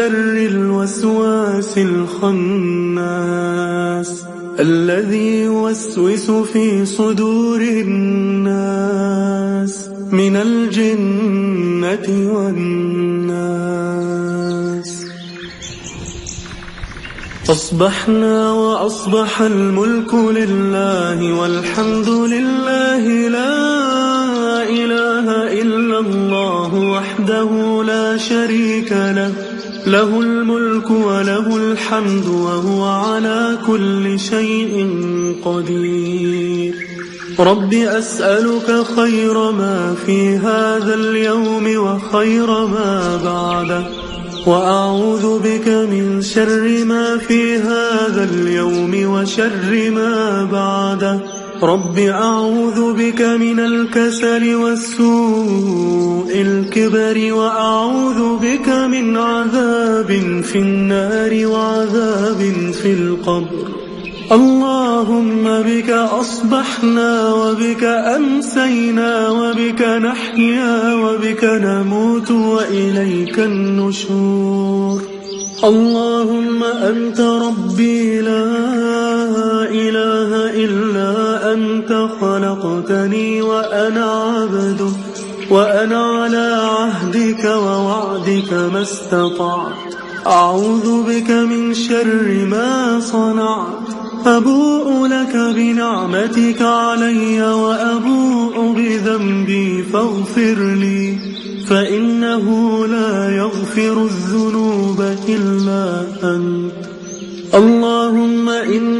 شر الوسواس الخناس الذي يوسوس في صدور الناس من الجنة والناس. أصبحنا وأصبح الملك لله والحمد لله لا إله إلا الله وحده لا شريك له. له الملك وله الحمد وهو على كل شيء قدير. رب أسألك خير ما في هذا اليوم وخير ما بعده وأعوذ بك من شر ما في هذا اليوم وشر ما بعده. رب أعوذ بك من الكسل والسوء الكبر وأعوذ بك من عذاب في النار وعذاب في القبر. اللهم بك أصبحنا وبك أمسينا وبك نحيا وبك نموت وإليك النشور. اللهم أنت ربي لا إله أنت خلقتني وأنا عبدك وأنا على عهدك ووعدك ما استطعت. أعوذ بك من شر ما صنعت. أبوء لك بنعمتك علي وأبوء بذنبي فاغفر لي فإنه لا يغفر الذنوب إلا أنت. اللهم إني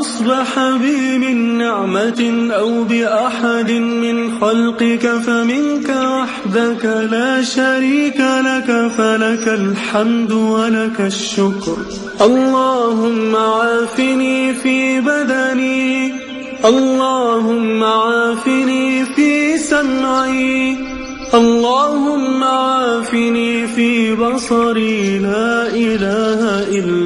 أصبح بي من نعمة أو بأحد من خلقك فمنك وحدك لا شريك لك فلك الحمد ولك الشكر. اللهم عافني في بدني اللهم عافني في سمعي اللهم عافني في بصري لا إله إلا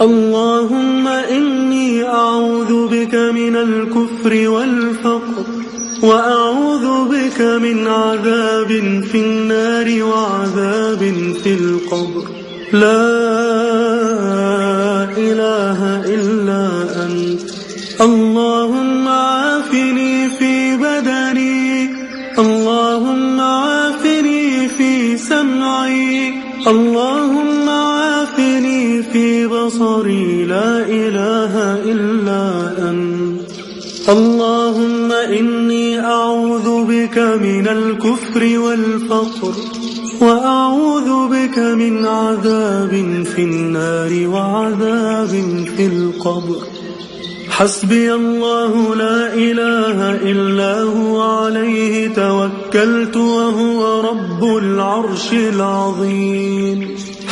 اللهم إني أعوذ بك من الكفر والفقر وأعوذ بك من عذاب في النار وعذاب في القبر. لا إله إلا أنت. اللهم عافني في بدني اللهم عافني في سمعي اللهم في بصري لا إله إلا أنت. اللهم إني أعوذ بك من الكفر والفقر وأعوذ بك من عذاب في النار وعذاب في القبر. حسبي الله لا إله إلا هو عليه توكلت وهو رب العرش العظيم.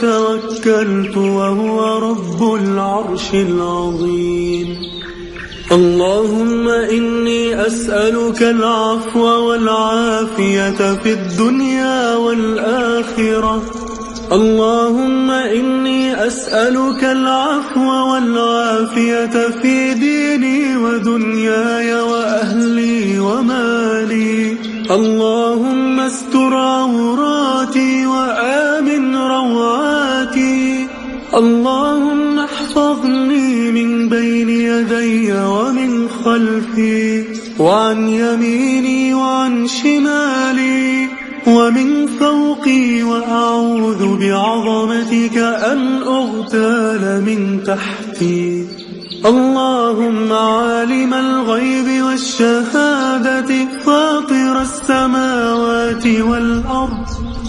توكلت وهو رب العرش العظيم. اللهم إني أسألك العفو والعافية في الدنيا والآخرة. اللهم إني أسألك العفو والعافية في ديني ودنياي وأهلي ومالي. اللهم استر عوراتي اللهم احفظني من بين يدي ومن خلفي وعن يميني وعن شمالي ومن فوقي وأعوذ بعظمتك أن أغتال من تحتي. اللهم عالم الغيب والشهادة فاطر السماوات والأرض.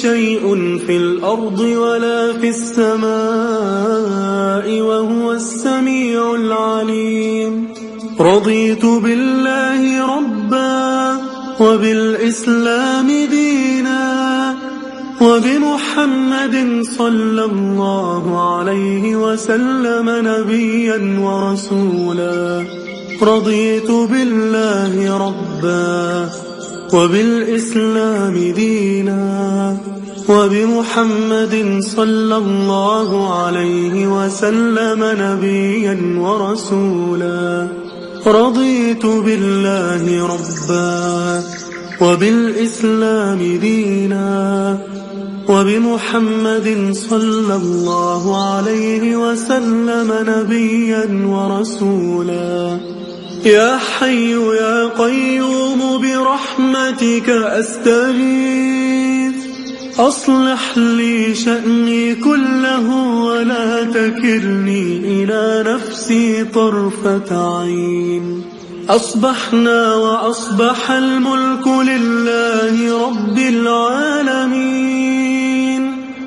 شيء في الأرض ولا في السماء وهو السميع العليم. رضيت بالله ربا وبالإسلام دينا وبمحمد صلى الله عليه وسلم نبيا ورسولا. رضيت بالله ربا وبالإسلام دينا وبمحمد صلى الله عليه وسلم نبيا ورسولا. رضيت بالله ربا وبالإسلام دينا وبمحمد صلى الله عليه وسلم نبيا ورسولا. يا حي يا قيوم برحمتك أستغيث. أصلح لي شأني كله ولا تكلني إلى نفسي طرفة عين. أصبحنا وأصبح الملك لله رب العالمين.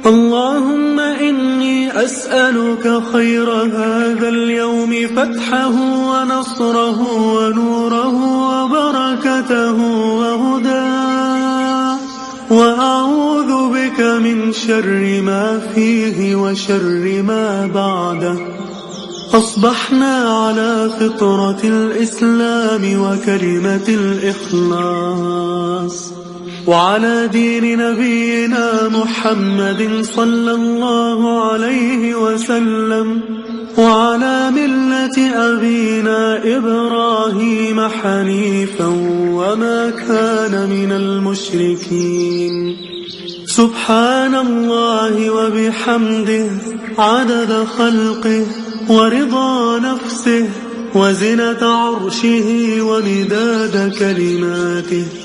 اللهم إني أسألك خير هذا اليوم فتحه ونصره ونوره وبركته وهداه وأعوذ بك من شر ما فيه وشر ما بعده. أصبحنا على فطرة الإسلام وكلمة الإخلاص. وعلى دين نبينا محمد صلى الله عليه وسلم وعلى ملة أبينا إبراهيم حنيفا وما كان من المشركين. سبحان الله وبحمده عدد خلقه ورضا نفسه وزنة عرشه ومداد كلماته.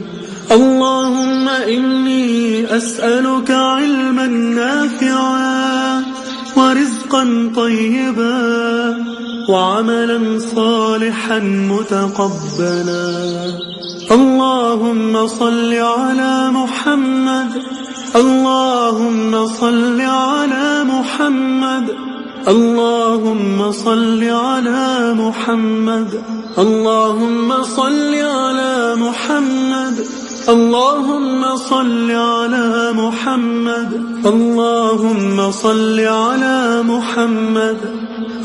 اللهم إني أسألك علما نافعا ورزقا طيبا وعملا صالحا متقبلا. اللهم صل على محمد. اللهم صل على محمد. اللهم صل على محمد. اللهم صل على محمد. اللهم صل على محمد. اللهم صل على محمد.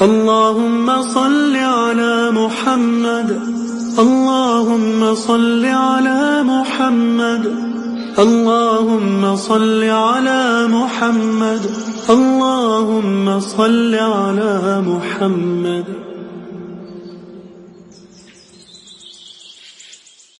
اللهم صل على محمد. اللهم صل على محمد. اللهم صل على محمد. اللهم صل على محمد.